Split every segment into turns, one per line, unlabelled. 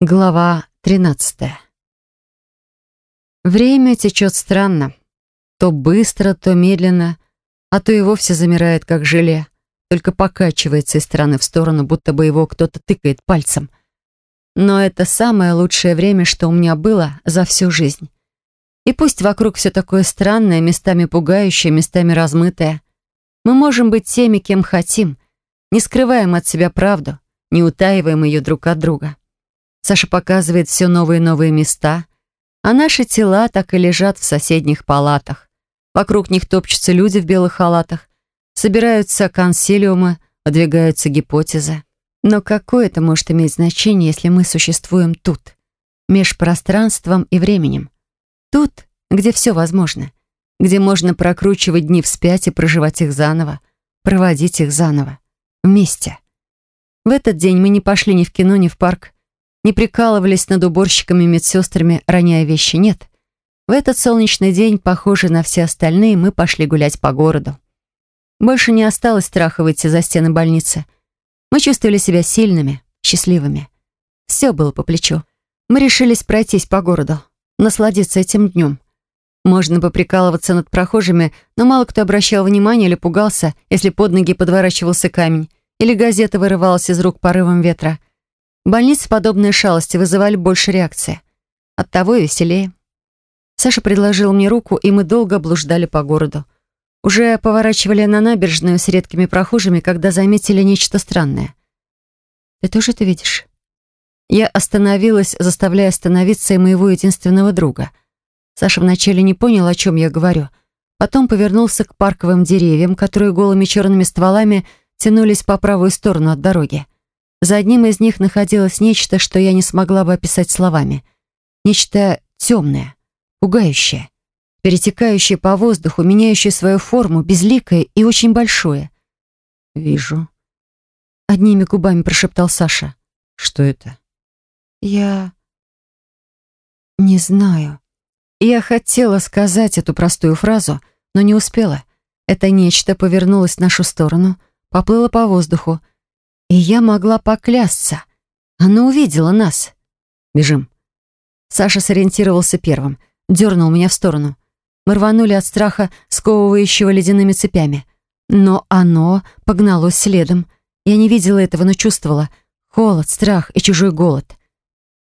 Глава 13. Время течет странно. То быстро, то медленно, а то и вовсе замирает, как желе, только покачивается из стороны в сторону, будто бы его кто-то тыкает пальцем. Но это самое лучшее время, что у меня было за всю жизнь. И пусть вокруг все такое странное, местами пугающее, местами размытое, мы можем быть теми, кем хотим, не скрываем от себя правду, не утаиваем ее друг от друга. Саша показывает все новые и новые места, а наши тела так и лежат в соседних палатах. Вокруг них топчутся люди в белых халатах, собираются консилиумы, выдвигаются гипотезы. Но какое это может иметь значение, если мы существуем тут, меж пространством и временем? Тут, где все возможно, где можно прокручивать дни вспять и проживать их заново, проводить их заново, вместе. В этот день мы не пошли ни в кино, ни в парк, не прикалывались над уборщиками и медсестрами, роняя вещи, нет. В этот солнечный день, похожий на все остальные, мы пошли гулять по городу. Больше не осталось страха выйти за стены больницы. Мы чувствовали себя сильными, счастливыми. Все было по плечу. Мы решились пройтись по городу, насладиться этим днем. Можно поприкалываться над прохожими, но мало кто обращал внимание или пугался, если под ноги подворачивался камень, или газета вырывалась из рук порывом ветра — в больнице подобные шалости вызывали больше реакции. Оттого и веселее. Саша предложил мне руку, и мы долго блуждали по городу. Уже поворачивали на набережную с редкими прохожими, когда заметили нечто странное. «Ты тоже это видишь?» Я остановилась, заставляя остановиться и моего единственного друга. Саша вначале не понял, о чем я говорю. Потом повернулся к парковым деревьям, которые голыми черными стволами тянулись по правую сторону от дороги. За одним из них находилось нечто, что я не смогла бы описать словами. Нечто темное, пугающее, перетекающее по воздуху, меняющее свою форму, безликое и очень большое. «Вижу», — одними губами прошептал Саша. «Что это?» «Я... не знаю». Я хотела сказать эту простую фразу, но не успела. Это нечто повернулось в нашу сторону, поплыло по воздуху, и я могла поклясться. Она увидела нас. Бежим. Саша сориентировался первым, дернул меня в сторону. Мы рванули от страха, сковывающего ледяными цепями. Но оно погналось следом. Я не видела этого, но чувствовала. Холод, страх и чужой голод.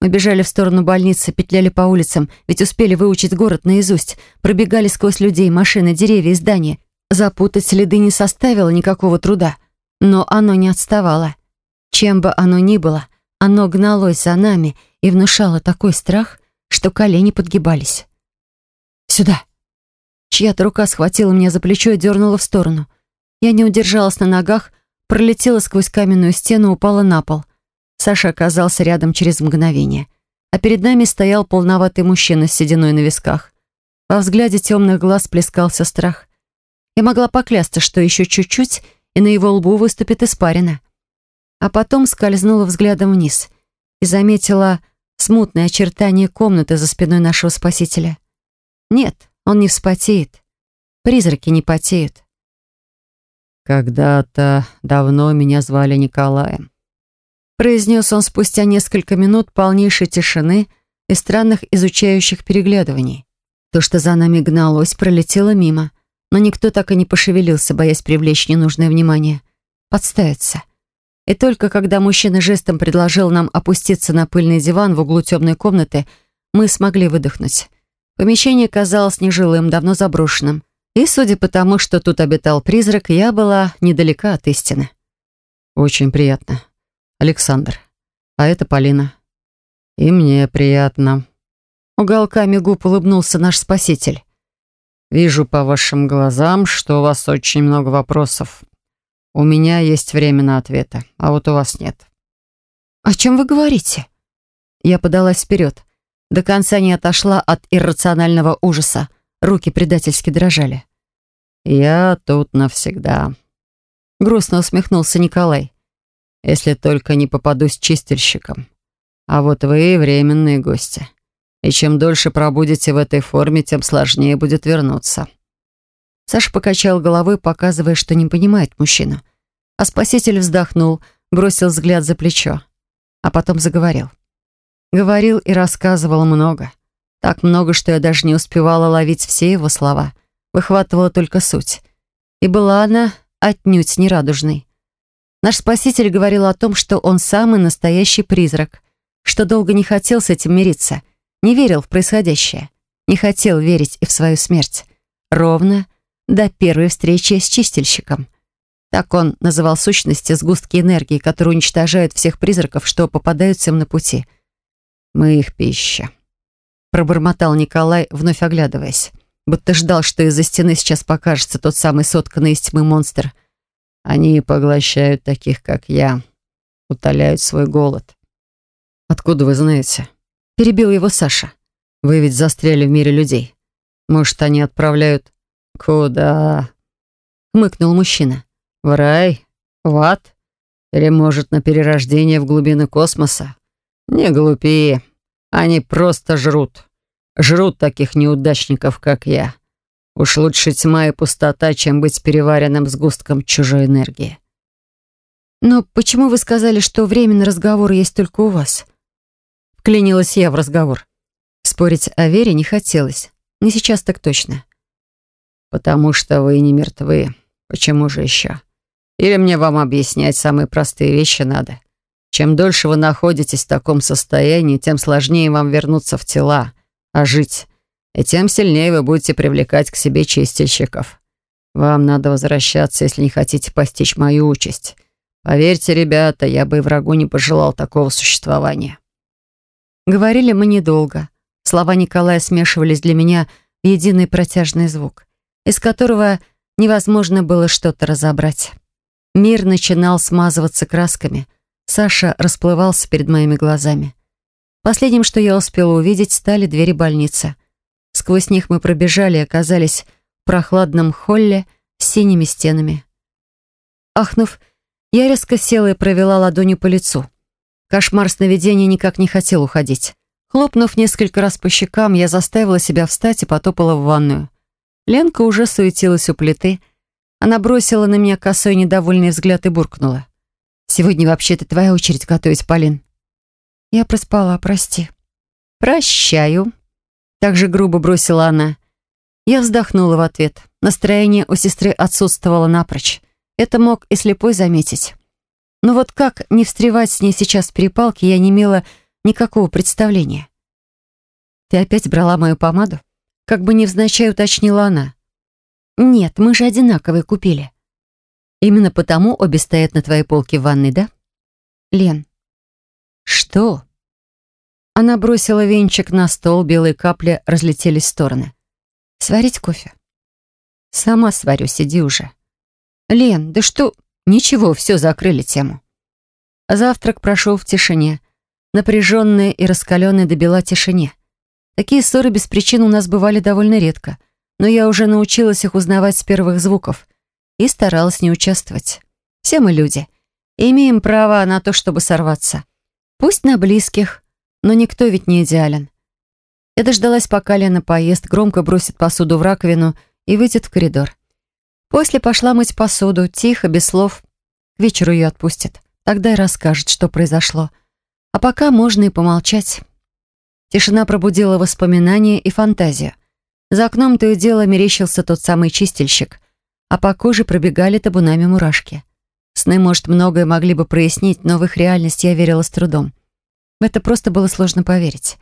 Мы бежали в сторону больницы, петляли по улицам, ведь успели выучить город наизусть, пробегали сквозь людей, машины, деревья и здания. Запутать следы не составило никакого труда. Но оно не отставало. Чем бы оно ни было, оно гналось за нами и внушало такой страх, что колени подгибались. «Сюда!» Чья-то рука схватила меня за плечо и дернула в сторону. Я не удержалась на ногах, пролетела сквозь каменную стену, упала на пол. Саша оказался рядом через мгновение. А перед нами стоял полноватый мужчина с сединой на висках. Во взгляде темных глаз плескался страх. Я могла поклясться, что еще чуть-чуть, и на его лбу выступит испарина. А потом скользнула взглядом вниз и заметила смутное очертание комнаты за спиной нашего спасителя. Нет, он не вспотеет. Призраки не потеют.
«Когда-то давно меня звали Николаем»,
произнес он спустя несколько минут полнейшей тишины и странных изучающих переглядываний. То, что за нами гналось, пролетело мимо — но никто так и не пошевелился, боясь привлечь ненужное внимание. Подставиться. И только когда мужчина жестом предложил нам опуститься на пыльный диван в углу темной комнаты, мы смогли выдохнуть. Помещение казалось нежилым, давно заброшенным. И, судя по тому, что тут обитал призрак, я была недалека от истины.
«Очень приятно. Александр. А это Полина. И мне приятно».
Уголками губ улыбнулся наш спаситель.
Вижу по вашим глазам, что у вас очень много вопросов. У меня есть время на ответы, а вот у вас нет.
О чем вы говорите? Я подалась вперед. До конца не отошла от иррационального ужаса. Руки предательски дрожали.
«Я тут навсегда», — грустно усмехнулся Николай. «Если только не попадусь чистильщиком. А вот вы временные гости и чем дольше пробудете в этой форме, тем сложнее будет вернуться».
Саша покачал головой, показывая, что не понимает мужчину. А спаситель вздохнул, бросил взгляд за плечо, а потом заговорил. Говорил и рассказывал много. Так много, что я даже не успевала ловить все его слова. Выхватывала только суть. И была она отнюдь не радужной. Наш спаситель говорил о том, что он самый настоящий призрак, что долго не хотел с этим мириться, не верил в происходящее, не хотел верить и в свою смерть. Ровно до первой встречи с чистильщиком. Так он называл сущности сгустки энергии, которые уничтожают всех призраков, что попадаются им на пути. «Мы их пища», — пробормотал Николай, вновь оглядываясь. Будто ждал, что из-за стены сейчас покажется тот самый сотканный из тьмы монстр. «Они поглощают таких, как я, утоляют свой голод». «Откуда вы знаете?» — перебил его Саша. «Вы ведь застряли в мире людей. Может, они отправляют...» «Куда?» — хмыкнул мужчина. В рай? В ад? Или, может, на перерождение в глубины космоса? Не глупи. Они просто жрут. Жрут таких неудачников, как я. Уж лучше тьма и пустота, чем быть переваренным сгустком чужой энергии.
«Но почему вы сказали, что время на разговор есть только у вас?» Вклинилась я в разговор. Спорить о вере не хотелось. Не сейчас так точно.
«Потому что вы не мертвы. Почему же еще?» Или мне вам объяснять самые простые вещи надо? Чем дольше вы находитесь в таком состоянии, тем сложнее вам вернуться в тела, а жить. И тем сильнее вы будете привлекать к себе чистильщиков. Вам надо возвращаться, если не хотите постичь мою участь. Поверьте, ребята, я бы и врагу не пожелал такого существования.
Говорили мы недолго. Слова Николая смешивались для меня в единый протяжный звук, из которого невозможно было что-то разобрать. Мир начинал смазываться красками. Саша расплывался перед моими глазами. Последним, что я успела увидеть, стали двери больницы. Сквозь них мы пробежали и оказались в прохладном холле с синими стенами. Ахнув, я резко села и провела ладонью по лицу. Кошмар сновидения никак не хотел уходить. Хлопнув несколько раз по щекам, я заставила себя встать и потопала в ванную. Ленка уже суетилась у плиты — она бросила на меня косой недовольный взгляд и буркнула. «Сегодня вообще-то твоя очередь готовить, Полин». Я проспала, прости. «Прощаю», — так же грубо бросила она. Я вздохнула в ответ. Настроение у сестры отсутствовало напрочь. Это мог и слепой заметить. Но вот как не встревать с ней сейчас в перепалке, я не имела никакого представления. «Ты опять брала мою помаду?» Как бы невзначай уточнила она. «Нет, мы же одинаковые купили». «Именно потому обе стоят на твоей полке в ванной, да?» «Лен». «Что?» Она бросила венчик на стол, белые капли разлетелись в стороны. «Сварить кофе?» «Сама сварю, сиди уже». «Лен, да что...» «Ничего, все, закрыли тему». Завтрак прошел в тишине. Напряженная и раскаленная добила тишине. Такие ссоры без причин у нас бывали довольно редко — но я уже научилась их узнавать с первых звуков и старалась не участвовать. Все мы люди, и имеем право на то, чтобы сорваться. Пусть на близких, но никто ведь не идеален. Я дождалась, пока Лена поест, громко бросит посуду в раковину и выйдет в коридор. После пошла мыть посуду, тихо, без слов. К вечеру ее отпустят. Тогда и расскажет, что произошло. А пока можно и помолчать. Тишина пробудила воспоминания и фантазию. За окном то и дело мерещился тот самый чистильщик, а по коже пробегали табунами мурашки. Сны, может, многое могли бы прояснить, но в их реальность я верила с трудом. В это просто было сложно поверить.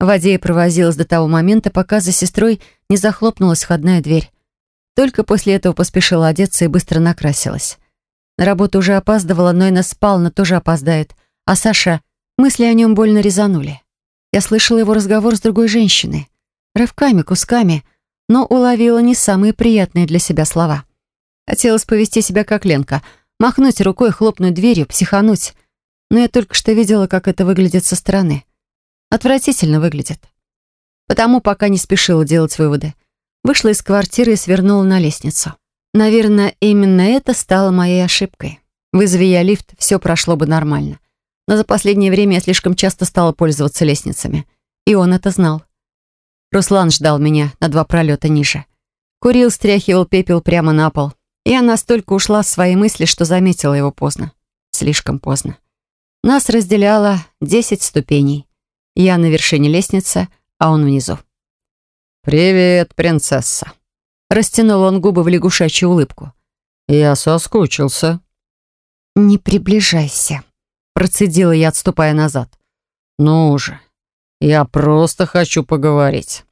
В воде провозилась до того момента, пока за сестрой не захлопнулась входная дверь. Только после этого поспешила одеться и быстро накрасилась. На работу уже опаздывала, но и на спал, тоже опоздает. А Саша... Мысли о нем больно резанули. Я слышала его разговор с другой женщиной. Рывками, кусками, но уловила не самые приятные для себя слова. Хотелось повести себя как Ленка, махнуть рукой, хлопнуть дверью, психануть. Но я только что видела, как это выглядит со стороны. Отвратительно выглядит. Потому пока не спешила делать выводы. Вышла из квартиры и свернула на лестницу. Наверное, именно это стало моей ошибкой. Вызови я лифт, все прошло бы нормально. Но за последнее время я слишком часто стала пользоваться лестницами. И он это знал. Руслан ждал меня на два пролета ниже. Курил, стряхивал пепел прямо на пол. Я настолько ушла в свои мысли, что заметила его поздно. Слишком поздно. Нас разделяло десять ступеней.
Я на вершине лестницы, а он внизу.
«Привет, принцесса!»
Растянул он губы в лягушачью улыбку.
«Я соскучился».
«Не приближайся», — процедила я, отступая назад.
«Ну же, я просто хочу поговорить».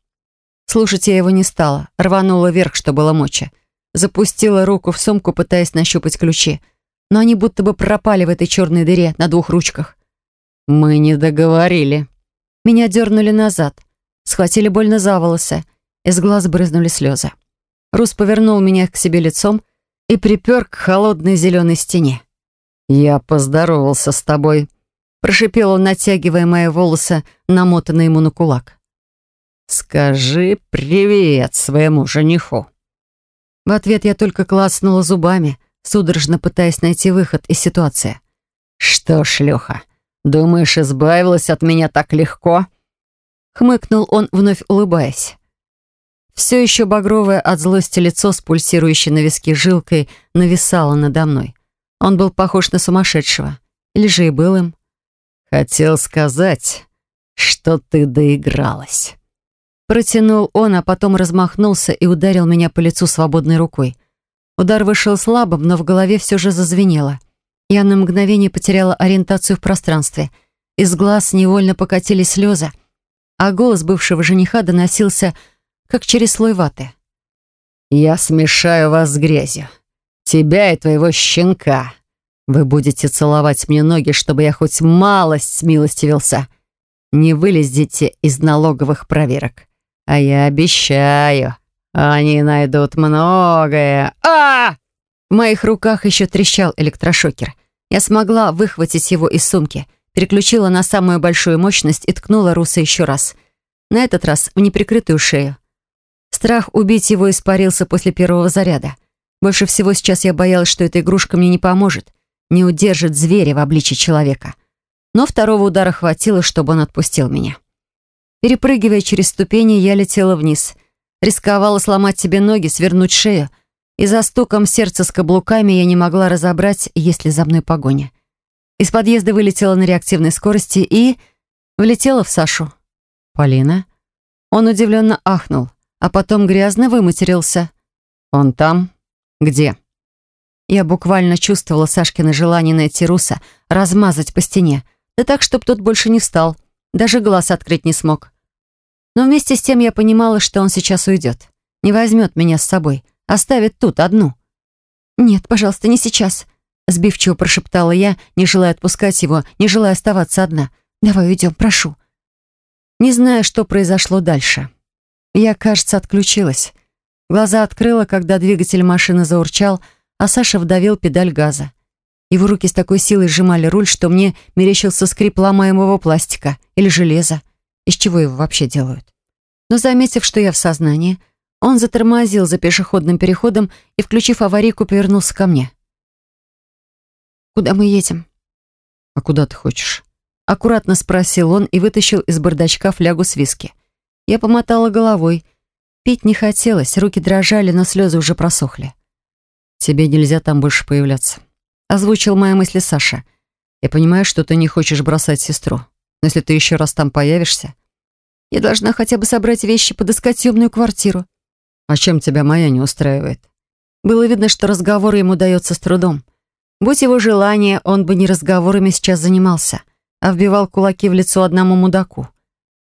Слушать я его не стала, рванула вверх, что было мочи. Запустила руку в сумку, пытаясь нащупать ключи. Но они будто бы пропали в этой черной дыре на двух ручках.
«Мы не договорили».
Меня дернули назад, схватили больно за волосы. Из глаз брызнули слезы. Рус повернул меня к себе лицом и припер к холодной зеленой стене.
«Я поздоровался с тобой», —
прошипел он, натягивая мои волосы, намотанные ему на кулак.
«Скажи привет своему жениху».
В ответ я только клацнула зубами, судорожно пытаясь найти выход из ситуации.
«Что, шлюха, думаешь, избавилась от меня так легко?»
Хмыкнул он, вновь улыбаясь. Все еще багровое от злости лицо с пульсирующей на виске жилкой нависало надо мной. Он был похож на сумасшедшего. Или же и был им.
«Хотел сказать, что ты доигралась».
Протянул он, а потом размахнулся и ударил меня по лицу свободной рукой. Удар вышел слабым, но в голове все же зазвенело. Я на мгновение потеряла ориентацию в пространстве. Из глаз невольно покатились слезы, а голос бывшего жениха доносился, как через слой ваты.
«Я смешаю вас с грязью. Тебя и твоего щенка. Вы будете целовать мне ноги, чтобы я хоть малость смилостивился. Не вылезете из налоговых проверок. А я обещаю, они найдут многое. А!
В моих руках еще трещал электрошокер. Я смогла выхватить его из сумки, переключила на самую большую мощность и ткнула Руса еще раз. На этот раз в неприкрытую шею. Страх убить его испарился после первого заряда. Больше всего сейчас я боялась, что эта игрушка мне не поможет, не удержит зверя в обличье человека. Но второго удара хватило, чтобы он отпустил меня. Перепрыгивая через ступени, я летела вниз. Рисковала сломать себе ноги, свернуть шею. И за стуком сердца с каблуками я не могла разобрать, есть ли за мной погоня. Из подъезда вылетела на реактивной скорости и... влетела в Сашу.
«Полина?»
Он удивленно ахнул, а потом грязно выматерился.
«Он там? Где?»
Я буквально чувствовала Сашкино желание найти Руса, размазать по стене, да так, чтобы тот больше не встал, даже глаз открыть не смог. Но вместе с тем я понимала, что он сейчас уйдет. Не возьмет меня с собой. Оставит тут одну. «Нет, пожалуйста, не сейчас», — сбивчиво прошептала я, не желая отпускать его, не желая оставаться одна. «Давай уйдем, прошу». Не знаю, что произошло дальше. Я, кажется, отключилась. Глаза открыла, когда двигатель машины заурчал, а Саша вдавил педаль газа. Его руки с такой силой сжимали руль, что мне мерещился скрип ломаемого пластика или железа. Из чего его вообще делают? Но заметив, что я в сознании, он затормозил за пешеходным переходом и, включив аварийку, повернулся ко мне. «Куда мы едем?»
«А куда ты хочешь?»
Аккуратно спросил он и вытащил из бардачка флягу с виски. Я помотала головой. Пить не хотелось, руки дрожали, но слезы уже просохли.
«Тебе нельзя там больше появляться», — озвучил мои мысли Саша. «Я понимаю, что ты не хочешь бросать сестру. Но если ты еще раз там появишься...
Я должна хотя бы собрать вещи, подыскать съемную квартиру.
А чем тебя моя не устраивает?
Было видно, что разговор ему дается с трудом. Будь его желание, он бы не разговорами сейчас занимался, а вбивал кулаки в лицо одному мудаку.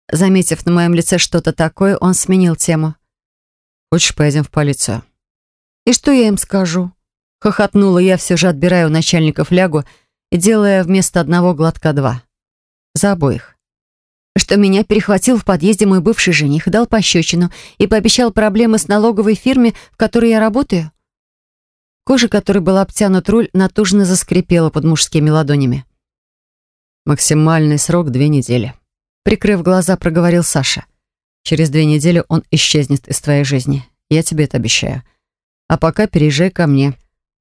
Заметив на моем лице что-то такое, он сменил тему.
«Хочешь, поедем в полицию?»
«И что я им скажу?» Хохотнула я, все же отбирая у начальника флягу и делая вместо одного глотка два. За обоих. Что меня перехватил в подъезде мой бывший жених, дал пощечину и пообещал проблемы с налоговой фирме, в которой я работаю? Кожа, которой был обтянут руль, натужно заскрипела под мужскими ладонями.
«Максимальный срок — две недели», — прикрыв глаза, проговорил Саша. «Через две недели он исчезнет из твоей жизни. Я тебе это обещаю. А пока переезжай ко мне.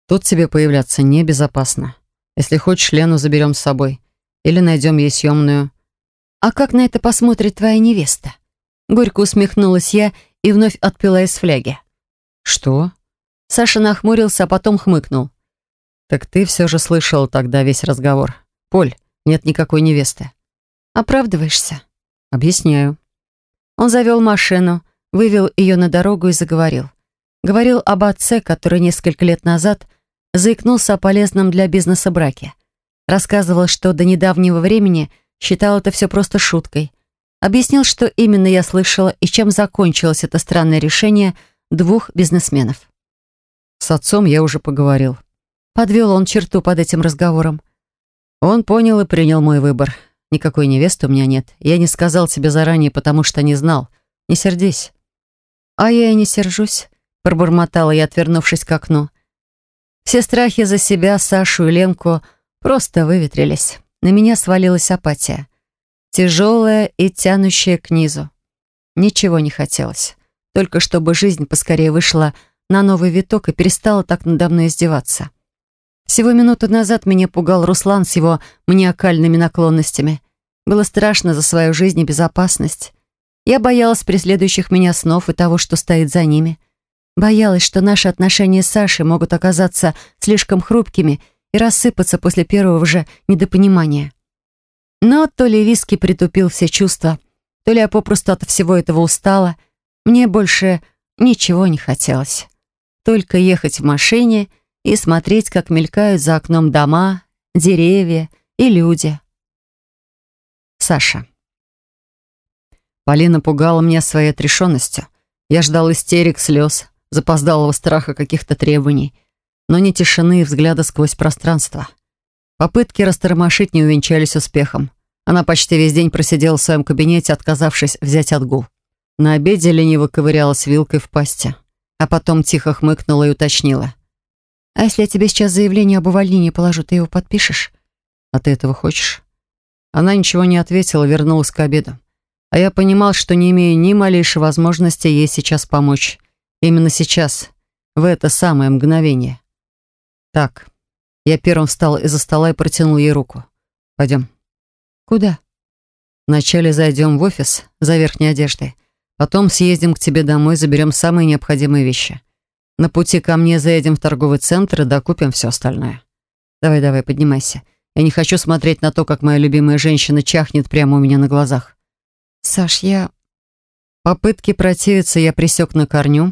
Тут тебе появляться небезопасно. Если хочешь, Лену заберем с собой. Или найдем ей съемную.
А как на это посмотрит твоя невеста? Горько усмехнулась я и вновь отпила из фляги.
Что?
Саша нахмурился, а потом хмыкнул.
Так ты все же слышал тогда весь разговор. Поль, нет никакой невесты.
Оправдываешься?
Объясняю.
Он завел машину, вывел ее на дорогу и заговорил. Говорил об отце, который несколько лет назад заикнулся о полезном для бизнеса браке. Рассказывал, что до недавнего времени считал это все просто шуткой. Объяснил, что именно я слышала и чем закончилось это странное решение двух бизнесменов.
С отцом я уже поговорил.
Подвел он черту под этим разговором.
Он понял и принял мой выбор. Никакой невесты у меня нет. Я не сказал тебе заранее, потому что не знал. Не сердись.
А я и не сержусь, пробормотала я, отвернувшись к окну. Все страхи за себя, Сашу и Ленку просто выветрились. На меня свалилась апатия. Тяжелая и тянущая к низу. Ничего не хотелось. Только чтобы жизнь поскорее вышла на новый виток и перестала так надо мной издеваться. Всего минуту назад меня пугал Руслан с его маниакальными наклонностями. Было страшно за свою жизнь и безопасность. Я боялась преследующих меня снов и того, что стоит за ними. Боялась, что наши отношения с Сашей могут оказаться слишком хрупкими и рассыпаться после первого же недопонимания. Но то ли виски притупил все чувства, то ли я попросту от всего этого устала. Мне больше ничего не хотелось. Только ехать в машине — и смотреть, как мелькают за окном дома, деревья и люди. Саша.
Полина пугала меня своей отрешенностью. Я ждал истерик, слез, запоздалого страха каких-то требований, но не тишины и взгляда сквозь пространство. Попытки растормошить не увенчались успехом. Она почти весь день просидела в своем кабинете, отказавшись взять отгул. На обеде лениво ковырялась вилкой в пасти, а потом тихо хмыкнула и уточнила.
А если я тебе сейчас заявление об увольнении положу, ты его подпишешь?
А ты этого хочешь? Она ничего не ответила, вернулась к обеду. А я понимал, что не имею ни малейшей возможности ей сейчас помочь. Именно сейчас, в это самое мгновение. Так, я первым встал из-за стола и протянул ей руку. Пойдем.
Куда?
Вначале зайдем в офис за верхней одеждой. Потом съездим к тебе домой, заберем самые необходимые вещи. На пути ко мне заедем в торговый центр и докупим все остальное. Давай-давай, поднимайся. Я не хочу смотреть на то, как моя любимая женщина чахнет прямо у меня на глазах.
Саш, я...
Попытки противиться я присек на корню,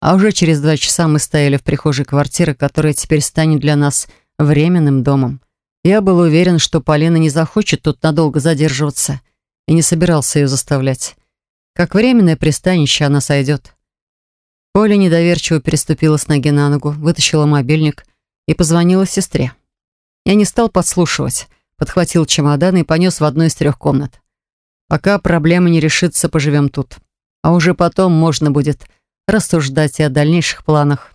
а уже через два часа мы стояли в прихожей квартиры, которая теперь станет для нас временным домом. Я был уверен, что Полина не захочет тут надолго задерживаться и не собирался ее заставлять. Как временное пристанище она сойдет. Оля недоверчиво переступила с ноги на ногу, вытащила мобильник и позвонила сестре. Я не стал подслушивать, подхватил чемодан и понес в одну из трех комнат. Пока проблема не решится, поживем тут. А уже потом можно будет рассуждать и о дальнейших планах.